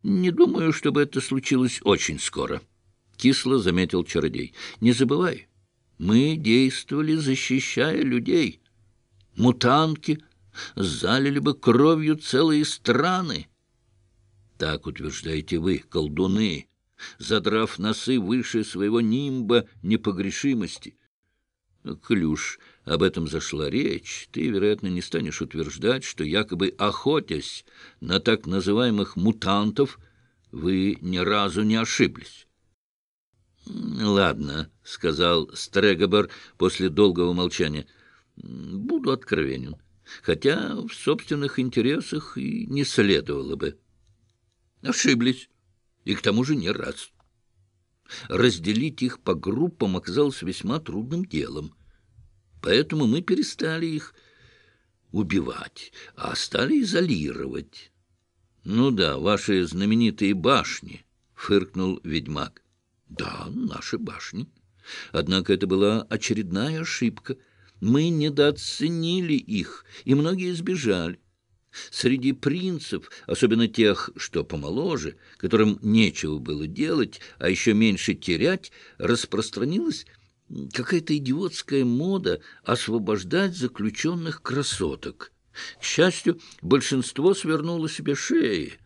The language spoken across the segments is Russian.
— Не думаю, чтобы это случилось очень скоро, — кисло заметил чародей. — Не забывай, мы действовали, защищая людей. Мутанки залили бы кровью целые страны. Так утверждаете вы, колдуны, задрав носы выше своего нимба непогрешимости. Клюш, об этом зашла речь, ты, вероятно, не станешь утверждать, что якобы охотясь на так называемых мутантов, вы ни разу не ошиблись. — Ладно, — сказал Стрегобер после долгого молчания, — буду откровенен, хотя в собственных интересах и не следовало бы. Ошиблись, и к тому же не раз. Разделить их по группам оказалось весьма трудным делом. Поэтому мы перестали их убивать, а стали изолировать. — Ну да, ваши знаменитые башни, — фыркнул ведьмак. — Да, наши башни. Однако это была очередная ошибка. Мы недооценили их, и многие сбежали. Среди принцев, особенно тех, что помоложе, которым нечего было делать, а еще меньше терять, распространилась какая-то идиотская мода освобождать заключенных красоток. К счастью, большинство свернуло себе шеи.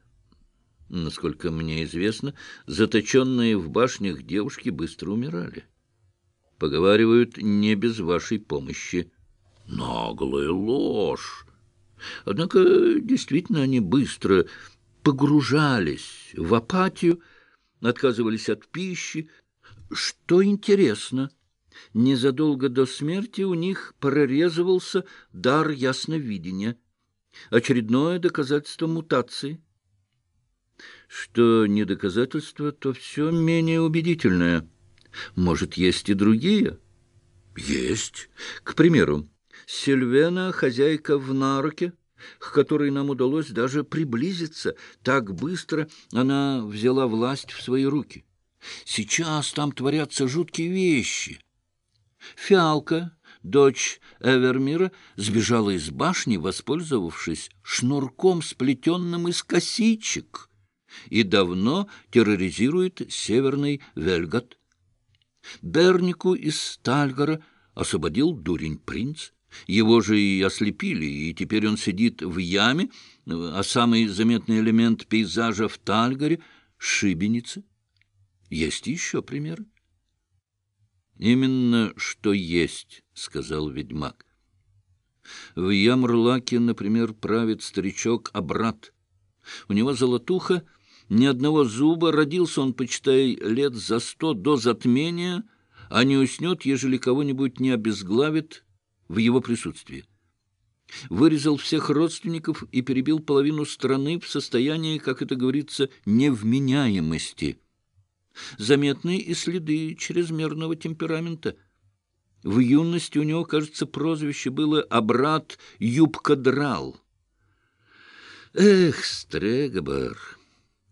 Насколько мне известно, заточенные в башнях девушки быстро умирали. Поговаривают, не без вашей помощи. Наглая ложь! Однако действительно они быстро погружались в апатию, отказывались от пищи. Что интересно, незадолго до смерти у них прорезывался дар ясновидения, очередное доказательство мутации. Что не доказательство, то все менее убедительное. Может, есть и другие? Есть. К примеру, Сильвена — хозяйка в наруке, к которой нам удалось даже приблизиться. Так быстро она взяла власть в свои руки. Сейчас там творятся жуткие вещи. Фиалка, дочь Эвермира, сбежала из башни, воспользовавшись шнурком, сплетенным из косичек, и давно терроризирует северный Вельгат. Бернику из Стальгара освободил дурень-принц. Его же и ослепили, и теперь он сидит в яме, а самый заметный элемент пейзажа в Тальгаре — шибеницы. Есть еще примеры. — Именно что есть, — сказал ведьмак. В Ямрлаке, например, правит старичок Абрат. У него золотуха, ни одного зуба, родился он, почитай, лет за сто до затмения, а не уснет, ежели кого-нибудь не обезглавит в его присутствии. Вырезал всех родственников и перебил половину страны в состоянии, как это говорится, невменяемости — Заметны и следы чрезмерного темперамента. В юности у него, кажется, прозвище было «Абрат Юбкадрал». Эх, Стрегобар,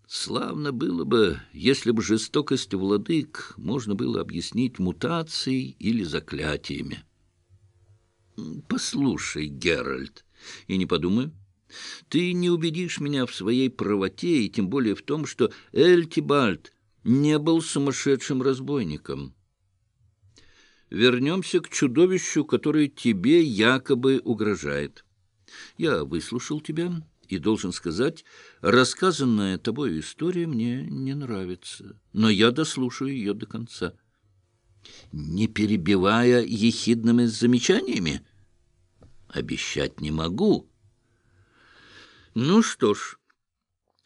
славно было бы, если бы жестокость владык можно было объяснить мутацией или заклятиями. Послушай, Геральт, и не подумай, ты не убедишь меня в своей правоте, и тем более в том, что Эльтибальд не был сумасшедшим разбойником. Вернемся к чудовищу, которое тебе якобы угрожает. Я выслушал тебя и должен сказать, рассказанная тобой история мне не нравится, но я дослушаю ее до конца. Не перебивая ехидными замечаниями? Обещать не могу. Ну что ж...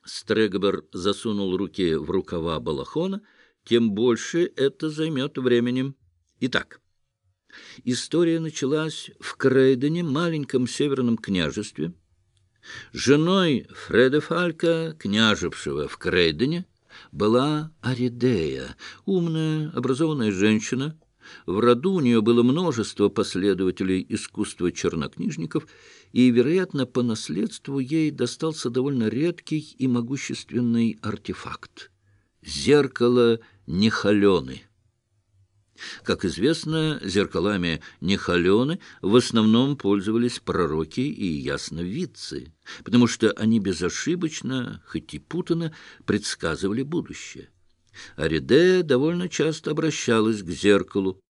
Стрегобер засунул руки в рукава балахона, тем больше это займет времени. Итак, история началась в Крейдене, маленьком северном княжестве. Женой Фреда Фалька, княжевшего в Крейдене, была Аридея, умная, образованная женщина, в роду у нее было множество последователей искусства чернокнижников, и, вероятно, по наследству ей достался довольно редкий и могущественный артефакт — зеркало Нехалены. Как известно, зеркалами Нехалены в основном пользовались пророки и ясновидцы, потому что они безошибочно, хоть и путано, предсказывали будущее. Ариде довольно часто обращалась к зеркалу,